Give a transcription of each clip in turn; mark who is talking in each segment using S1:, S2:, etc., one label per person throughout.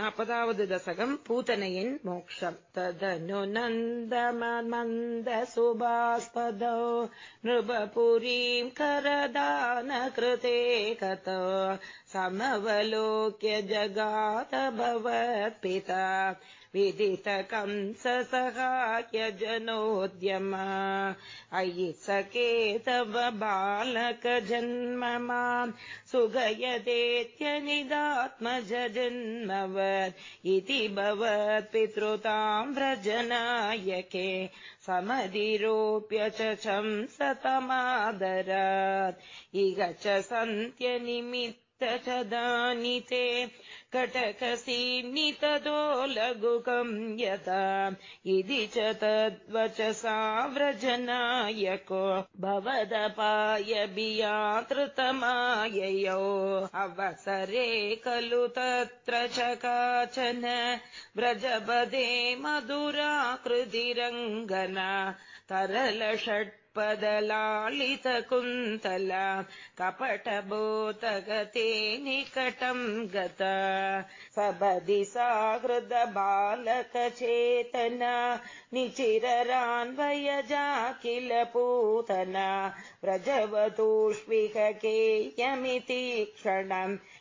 S1: नापदावद् दशकम् पूतनयन् मोक्षम् तदनु नन्दमन्दसुभास्पदौ नृपपुरीम् करदान कृते कत समवलोक्य जगात भवत्पिता विदितकं स सहाय जनोद्यम अयि सके तव बालक जन्म माम् जन्मवत् इति भवत् पितृताम् व्रजनायके। समधिरोप्य च शंसतमादरात्। इह च सन्त्यनिमित्त च दानिते कटकसीन्नितदो लघुकम् यथा इति च तद्वचसा व्रजनायको भवदपाय बियातृतमाययो अवसरे खलु तत्र च काचन व्रजपदे मधुराकृतिरङ्गना तरल षट्पदलालितकुन्तला कपटभूतगते निकटम् गता। सबदि सा हृद बालकचेतना निचिररान्वयजा किल पूतना व्रजवतूष्विकेयमिति क्षणम्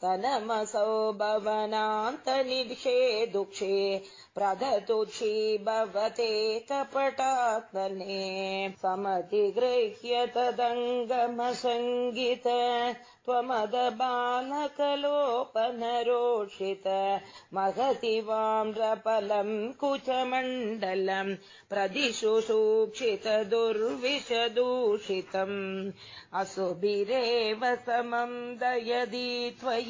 S1: स्तनमसौ भवनान्तनिषे दुक्षे प्रदतु भवते कपटात्मने समतिगृह्य तदङ्गमसङ्गित त्वमद बालकलोपनरोषित महति वाम्रफलम् कुचमण्डलम् प्रदिशु सूक्षित दुर्विषदूषितम्। असुभिरेव समम् दयदि त्वयि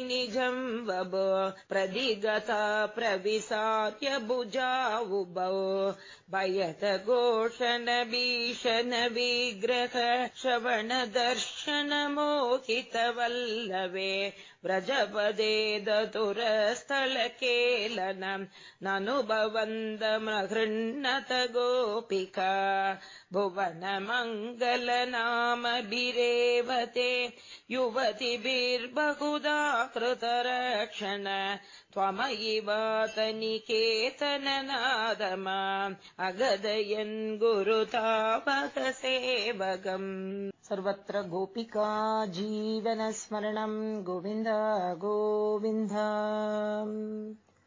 S1: निजम् वभ प्रदिगता प्रविशार्य भुजावुभौ। भयत घोषण भीषण विग्रह श्रवण दर्शन मोहितवल्लवे व्रजपदे दतुरस्थलकेलनम् ननुभवन्दमहृन्नत गोपिका भुवन मङ्गल नामभिरेवते युवतिभिर्बहुधा कृतरक्षण त्वमयिवातनिकेतन नादमा अगदयन् गुरुतापकसेवगम् सर्वत्र गोपिका जीवनस्मरणम् गोविन्द गोविन्द